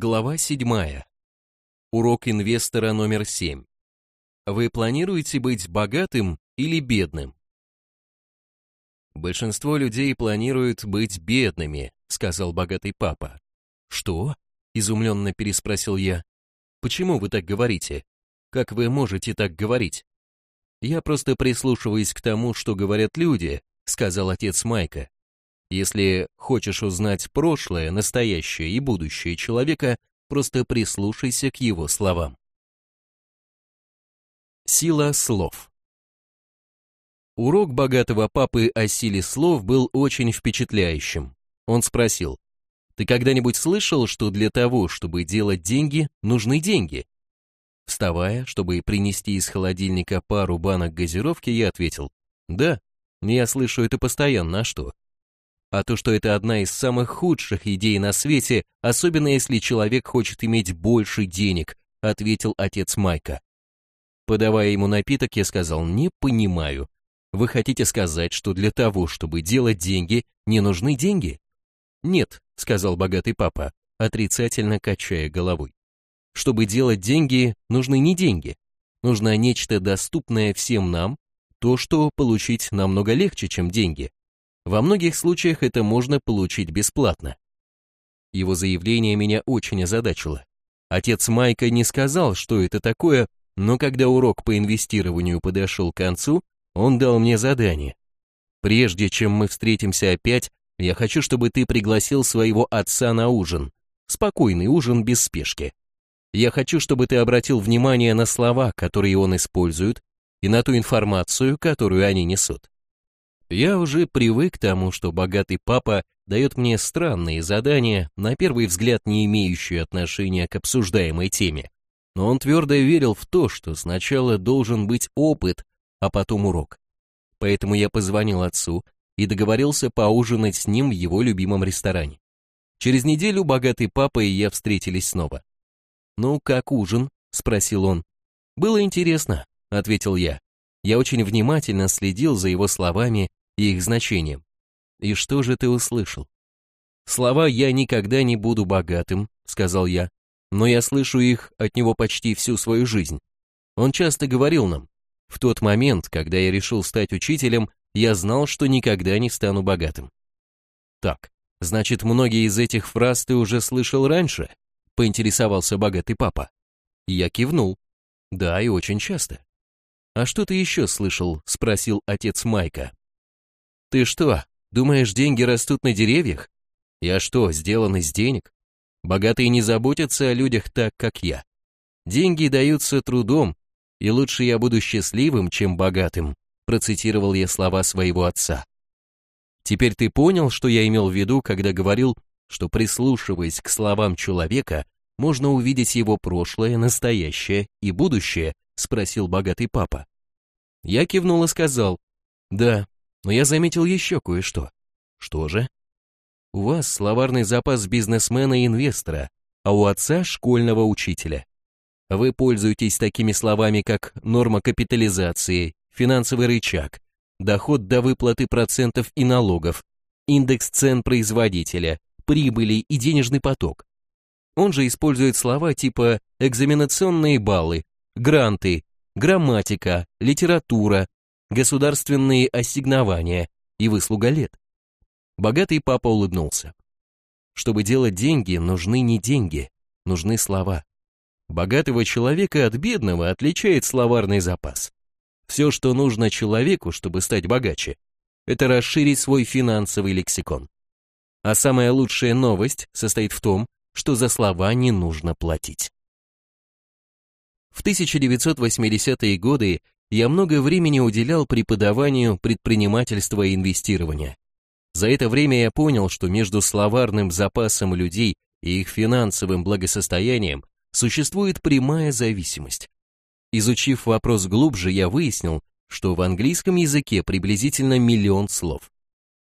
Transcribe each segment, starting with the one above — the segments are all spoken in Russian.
Глава 7. Урок инвестора номер 7. Вы планируете быть богатым или бедным? Большинство людей планируют быть бедными, сказал богатый папа. Что? изумленно переспросил я. Почему вы так говорите? Как вы можете так говорить? Я просто прислушиваюсь к тому, что говорят люди, сказал отец Майка. Если хочешь узнать прошлое, настоящее и будущее человека, просто прислушайся к его словам. Сила слов Урок богатого папы о силе слов был очень впечатляющим. Он спросил, «Ты когда-нибудь слышал, что для того, чтобы делать деньги, нужны деньги?» Вставая, чтобы принести из холодильника пару банок газировки, я ответил, «Да, я слышу это постоянно, а что?» А то, что это одна из самых худших идей на свете, особенно если человек хочет иметь больше денег, ответил отец Майка. Подавая ему напиток, я сказал, не понимаю. Вы хотите сказать, что для того, чтобы делать деньги, не нужны деньги? Нет, сказал богатый папа, отрицательно качая головой. Чтобы делать деньги, нужны не деньги. Нужно нечто доступное всем нам, то, что получить намного легче, чем деньги. Во многих случаях это можно получить бесплатно. Его заявление меня очень озадачило. Отец Майка не сказал, что это такое, но когда урок по инвестированию подошел к концу, он дал мне задание. Прежде чем мы встретимся опять, я хочу, чтобы ты пригласил своего отца на ужин. Спокойный ужин без спешки. Я хочу, чтобы ты обратил внимание на слова, которые он использует, и на ту информацию, которую они несут. Я уже привык к тому, что богатый папа дает мне странные задания, на первый взгляд не имеющие отношения к обсуждаемой теме. Но он твердо верил в то, что сначала должен быть опыт, а потом урок. Поэтому я позвонил отцу и договорился поужинать с ним в его любимом ресторане. Через неделю богатый папа и я встретились снова. «Ну, как ужин?» — спросил он. «Было интересно», — ответил я. Я очень внимательно следил за его словами и их значением. И что же ты услышал? Слова «я никогда не буду богатым», — сказал я, но я слышу их от него почти всю свою жизнь. Он часто говорил нам, в тот момент, когда я решил стать учителем, я знал, что никогда не стану богатым. Так, значит, многие из этих фраз ты уже слышал раньше? Поинтересовался богатый папа. Я кивнул. Да, и очень часто. А что ты еще слышал? Спросил отец Майка. Ты что, думаешь, деньги растут на деревьях? Я что, сделан из денег? Богатые не заботятся о людях так, как я. Деньги даются трудом, и лучше я буду счастливым, чем богатым, процитировал я слова своего отца. Теперь ты понял, что я имел в виду, когда говорил, что прислушиваясь к словам человека, можно увидеть его прошлое, настоящее и будущее, спросил богатый папа. Я кивнул и сказал, да, но я заметил еще кое-что. Что же? У вас словарный запас бизнесмена и инвестора, а у отца школьного учителя. Вы пользуетесь такими словами, как норма капитализации, финансовый рычаг, доход до выплаты процентов и налогов, индекс цен производителя, прибыли и денежный поток. Он же использует слова типа экзаменационные баллы, гранты, грамматика, литература, государственные ассигнования и выслуга лет. Богатый папа улыбнулся. Чтобы делать деньги, нужны не деньги, нужны слова. Богатого человека от бедного отличает словарный запас. Все, что нужно человеку, чтобы стать богаче, это расширить свой финансовый лексикон. А самая лучшая новость состоит в том, что за слова не нужно платить. В 1980-е годы я много времени уделял преподаванию предпринимательства и инвестирования. За это время я понял, что между словарным запасом людей и их финансовым благосостоянием существует прямая зависимость. Изучив вопрос глубже, я выяснил, что в английском языке приблизительно миллион слов.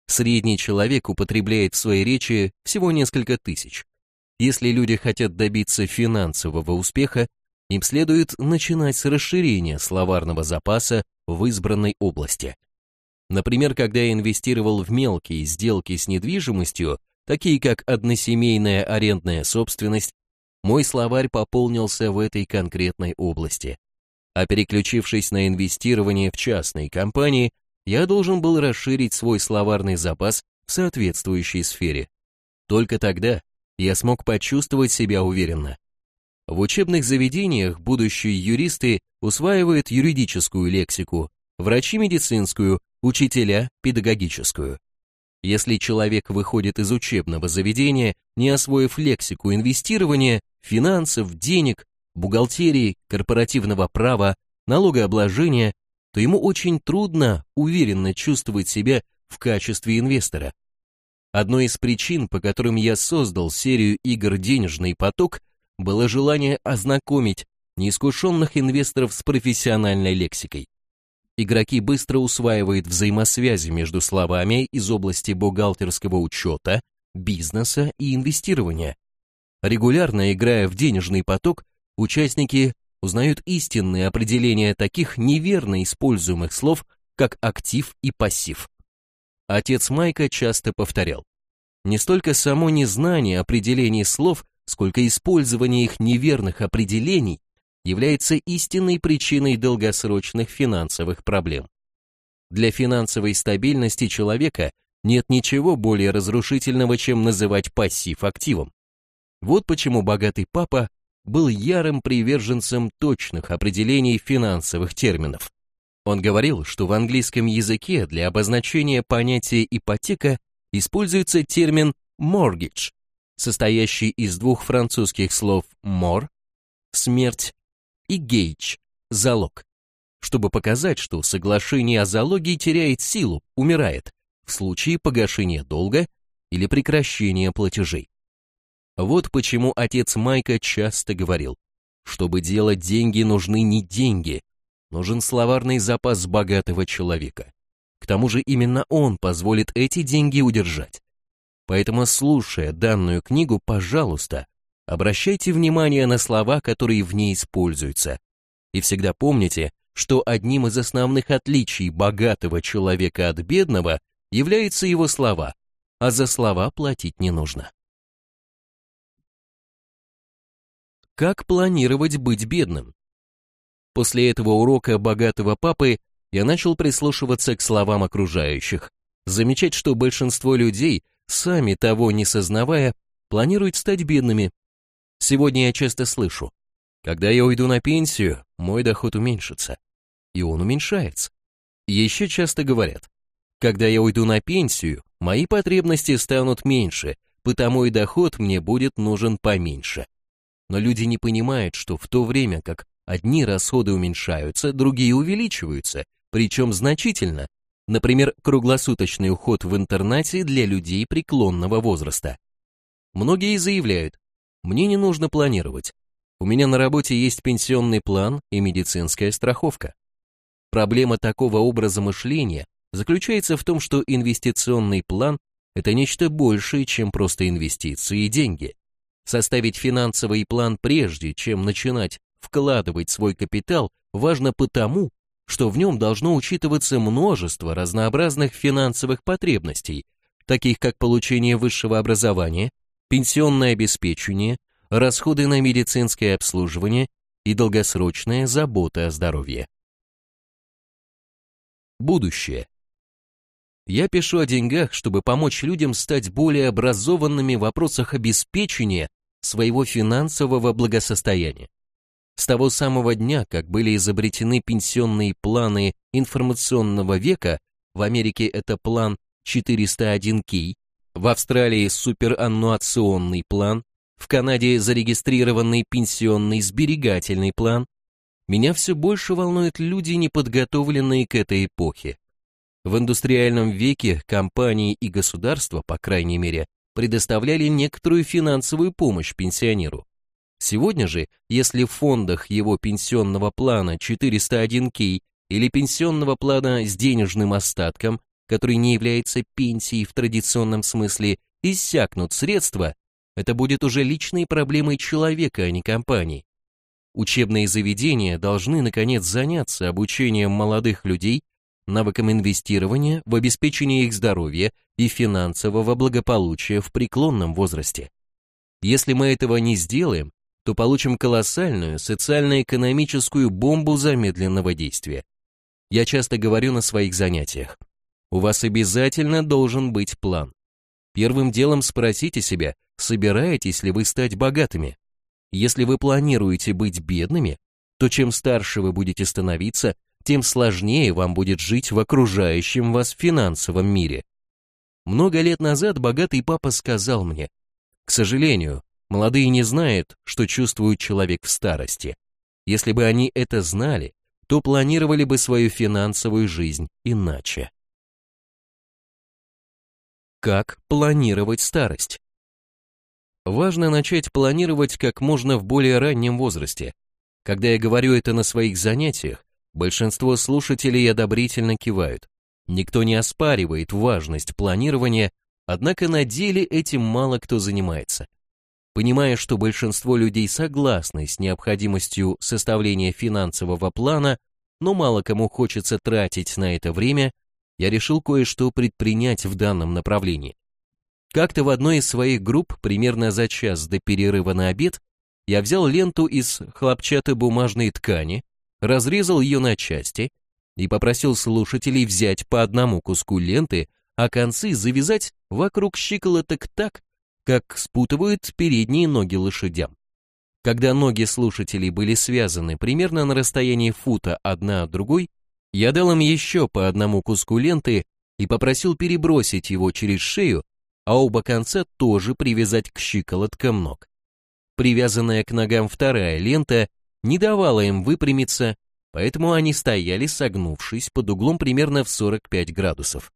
Средний человек употребляет в своей речи всего несколько тысяч. Если люди хотят добиться финансового успеха, им следует начинать с расширения словарного запаса в избранной области. Например, когда я инвестировал в мелкие сделки с недвижимостью, такие как односемейная арендная собственность, мой словарь пополнился в этой конкретной области. А переключившись на инвестирование в частные компании, я должен был расширить свой словарный запас в соответствующей сфере. Только тогда я смог почувствовать себя уверенно. В учебных заведениях будущие юристы усваивают юридическую лексику, врачи медицинскую, учителя педагогическую. Если человек выходит из учебного заведения, не освоив лексику инвестирования, финансов, денег, бухгалтерии, корпоративного права, налогообложения, то ему очень трудно уверенно чувствовать себя в качестве инвестора. Одной из причин, по которым я создал серию игр «Денежный поток», было желание ознакомить неискушенных инвесторов с профессиональной лексикой. Игроки быстро усваивают взаимосвязи между словами из области бухгалтерского учета, бизнеса и инвестирования. Регулярно играя в денежный поток, участники узнают истинные определения таких неверно используемых слов, как актив и пассив. Отец Майка часто повторял, не столько само незнание определений слов, сколько использование их неверных определений является истинной причиной долгосрочных финансовых проблем. Для финансовой стабильности человека нет ничего более разрушительного, чем называть пассив активом. Вот почему богатый папа был ярым приверженцем точных определений финансовых терминов. Он говорил, что в английском языке для обозначения понятия ипотека используется термин mortgage, состоящий из двух французских слов mort – смерть и gage – залог, чтобы показать, что соглашение о залоге теряет силу, умирает, в случае погашения долга или прекращения платежей. Вот почему отец Майка часто говорил, чтобы делать деньги нужны не деньги, нужен словарный запас богатого человека. К тому же именно он позволит эти деньги удержать. Поэтому, слушая данную книгу, пожалуйста, обращайте внимание на слова, которые в ней используются. И всегда помните, что одним из основных отличий богатого человека от бедного являются его слова, а за слова платить не нужно. Как планировать быть бедным? После этого урока богатого папы я начал прислушиваться к словам окружающих, замечать, что большинство людей, сами того не сознавая, планируют стать бедными. Сегодня я часто слышу, когда я уйду на пенсию, мой доход уменьшится. И он уменьшается. Еще часто говорят, когда я уйду на пенсию, мои потребности станут меньше, потому и доход мне будет нужен поменьше. Но люди не понимают, что в то время как одни расходы уменьшаются, другие увеличиваются, причем значительно. Например, круглосуточный уход в интернате для людей преклонного возраста. Многие заявляют, мне не нужно планировать. У меня на работе есть пенсионный план и медицинская страховка. Проблема такого образа мышления заключается в том, что инвестиционный план – это нечто большее, чем просто инвестиции и деньги. Составить финансовый план прежде, чем начинать вкладывать свой капитал, важно потому, что в нем должно учитываться множество разнообразных финансовых потребностей, таких как получение высшего образования, пенсионное обеспечение, расходы на медицинское обслуживание и долгосрочная забота о здоровье. Будущее. Я пишу о деньгах, чтобы помочь людям стать более образованными в вопросах обеспечения своего финансового благосостояния. С того самого дня, как были изобретены пенсионные планы информационного века, в Америке это план 401K, в Австралии супераннуационный план, в Канаде зарегистрированный пенсионный сберегательный план, меня все больше волнуют люди, неподготовленные к этой эпохе. В индустриальном веке компании и государства, по крайней мере, предоставляли некоторую финансовую помощь пенсионеру. Сегодня же, если в фондах его пенсионного плана 401k или пенсионного плана с денежным остатком, который не является пенсией в традиционном смысле, иссякнут средства, это будет уже личной проблемой человека, а не компании. Учебные заведения должны, наконец, заняться обучением молодых людей навыкам инвестирования в обеспечение их здоровья и финансового благополучия в преклонном возрасте. Если мы этого не сделаем, то получим колоссальную социально-экономическую бомбу замедленного действия. Я часто говорю на своих занятиях. У вас обязательно должен быть план. Первым делом спросите себя, собираетесь ли вы стать богатыми. Если вы планируете быть бедными, то чем старше вы будете становиться, тем сложнее вам будет жить в окружающем вас финансовом мире. Много лет назад богатый папа сказал мне, к сожалению, молодые не знают, что чувствует человек в старости. Если бы они это знали, то планировали бы свою финансовую жизнь иначе. Как планировать старость? Важно начать планировать как можно в более раннем возрасте. Когда я говорю это на своих занятиях, большинство слушателей одобрительно кивают. Никто не оспаривает важность планирования, однако на деле этим мало кто занимается. Понимая, что большинство людей согласны с необходимостью составления финансового плана, но мало кому хочется тратить на это время, я решил кое-что предпринять в данном направлении. Как-то в одной из своих групп, примерно за час до перерыва на обед, я взял ленту из хлопчатобумажной ткани, разрезал ее на части и попросил слушателей взять по одному куску ленты, а концы завязать вокруг щиколоток так, как спутывают передние ноги лошадям. Когда ноги слушателей были связаны примерно на расстоянии фута одна от другой, я дал им еще по одному куску ленты и попросил перебросить его через шею, а оба конца тоже привязать к щиколоткам ног. Привязанная к ногам вторая лента не давала им выпрямиться, поэтому они стояли согнувшись под углом примерно в 45 градусов.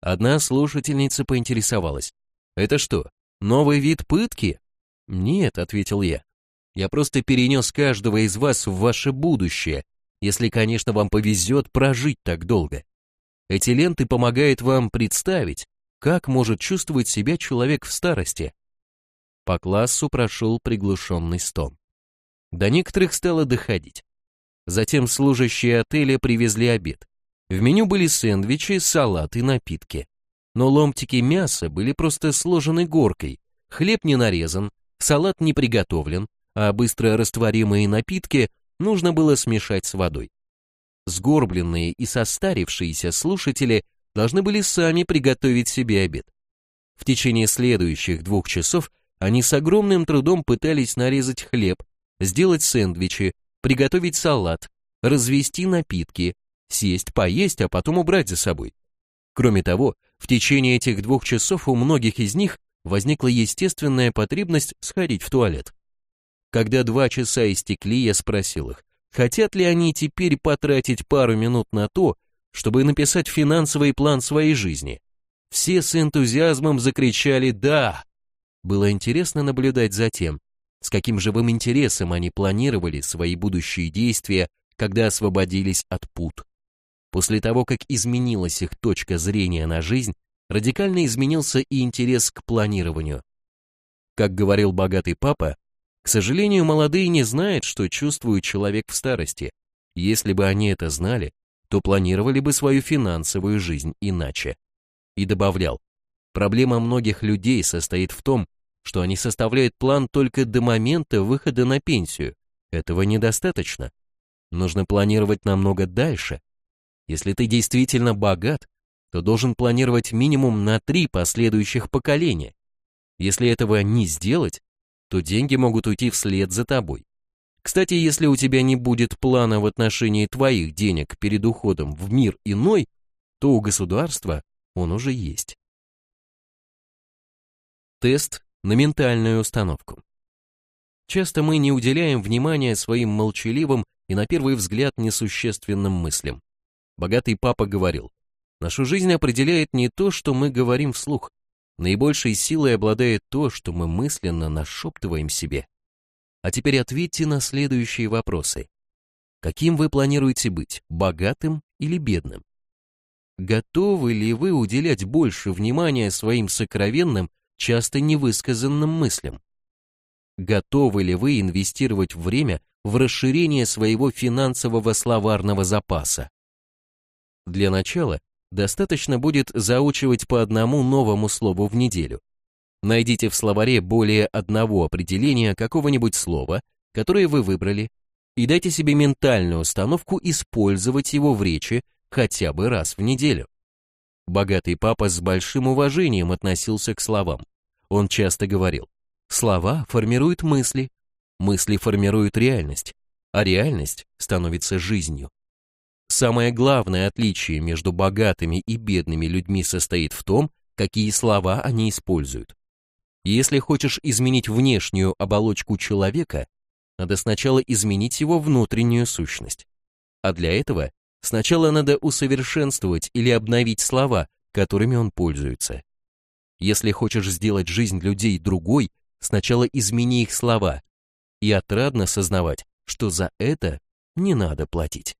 Одна слушательница поинтересовалась, «Это что, Новый вид пытки? Нет, ответил я. Я просто перенес каждого из вас в ваше будущее, если, конечно, вам повезет прожить так долго. Эти ленты помогают вам представить, как может чувствовать себя человек в старости. По классу прошел приглушенный стон. До некоторых стало доходить. Затем служащие отеля привезли обед. В меню были сэндвичи, салат и напитки но ломтики мяса были просто сложены горкой, хлеб не нарезан, салат не приготовлен, а быстро растворимые напитки нужно было смешать с водой. Сгорбленные и состарившиеся слушатели должны были сами приготовить себе обед. В течение следующих двух часов они с огромным трудом пытались нарезать хлеб, сделать сэндвичи, приготовить салат, развести напитки, сесть, поесть, а потом убрать за собой. Кроме того, в течение этих двух часов у многих из них возникла естественная потребность сходить в туалет. Когда два часа истекли, я спросил их, хотят ли они теперь потратить пару минут на то, чтобы написать финансовый план своей жизни. Все с энтузиазмом закричали «да». Было интересно наблюдать за тем, с каким живым интересом они планировали свои будущие действия, когда освободились от пут. После того, как изменилась их точка зрения на жизнь, радикально изменился и интерес к планированию. Как говорил богатый папа, к сожалению, молодые не знают, что чувствует человек в старости. Если бы они это знали, то планировали бы свою финансовую жизнь иначе. И добавлял, проблема многих людей состоит в том, что они составляют план только до момента выхода на пенсию. Этого недостаточно. Нужно планировать намного дальше, если ты действительно богат, то должен планировать минимум на три последующих поколения. Если этого не сделать, то деньги могут уйти вслед за тобой. Кстати, если у тебя не будет плана в отношении твоих денег перед уходом в мир иной, то у государства он уже есть. Тест на ментальную установку. Часто мы не уделяем внимания своим молчаливым и на первый взгляд несущественным мыслям. Богатый папа говорил, нашу жизнь определяет не то, что мы говорим вслух. Наибольшей силой обладает то, что мы мысленно нашептываем себе. А теперь ответьте на следующие вопросы. Каким вы планируете быть, богатым или бедным? Готовы ли вы уделять больше внимания своим сокровенным, часто невысказанным мыслям? Готовы ли вы инвестировать время в расширение своего финансового словарного запаса? Для начала достаточно будет заучивать по одному новому слову в неделю. Найдите в словаре более одного определения какого-нибудь слова, которое вы выбрали, и дайте себе ментальную установку использовать его в речи хотя бы раз в неделю. Богатый папа с большим уважением относился к словам. Он часто говорил, слова формируют мысли, мысли формируют реальность, а реальность становится жизнью. Самое главное отличие между богатыми и бедными людьми состоит в том, какие слова они используют. Если хочешь изменить внешнюю оболочку человека, надо сначала изменить его внутреннюю сущность. А для этого сначала надо усовершенствовать или обновить слова, которыми он пользуется. Если хочешь сделать жизнь людей другой, сначала измени их слова и отрадно сознавать, что за это не надо платить.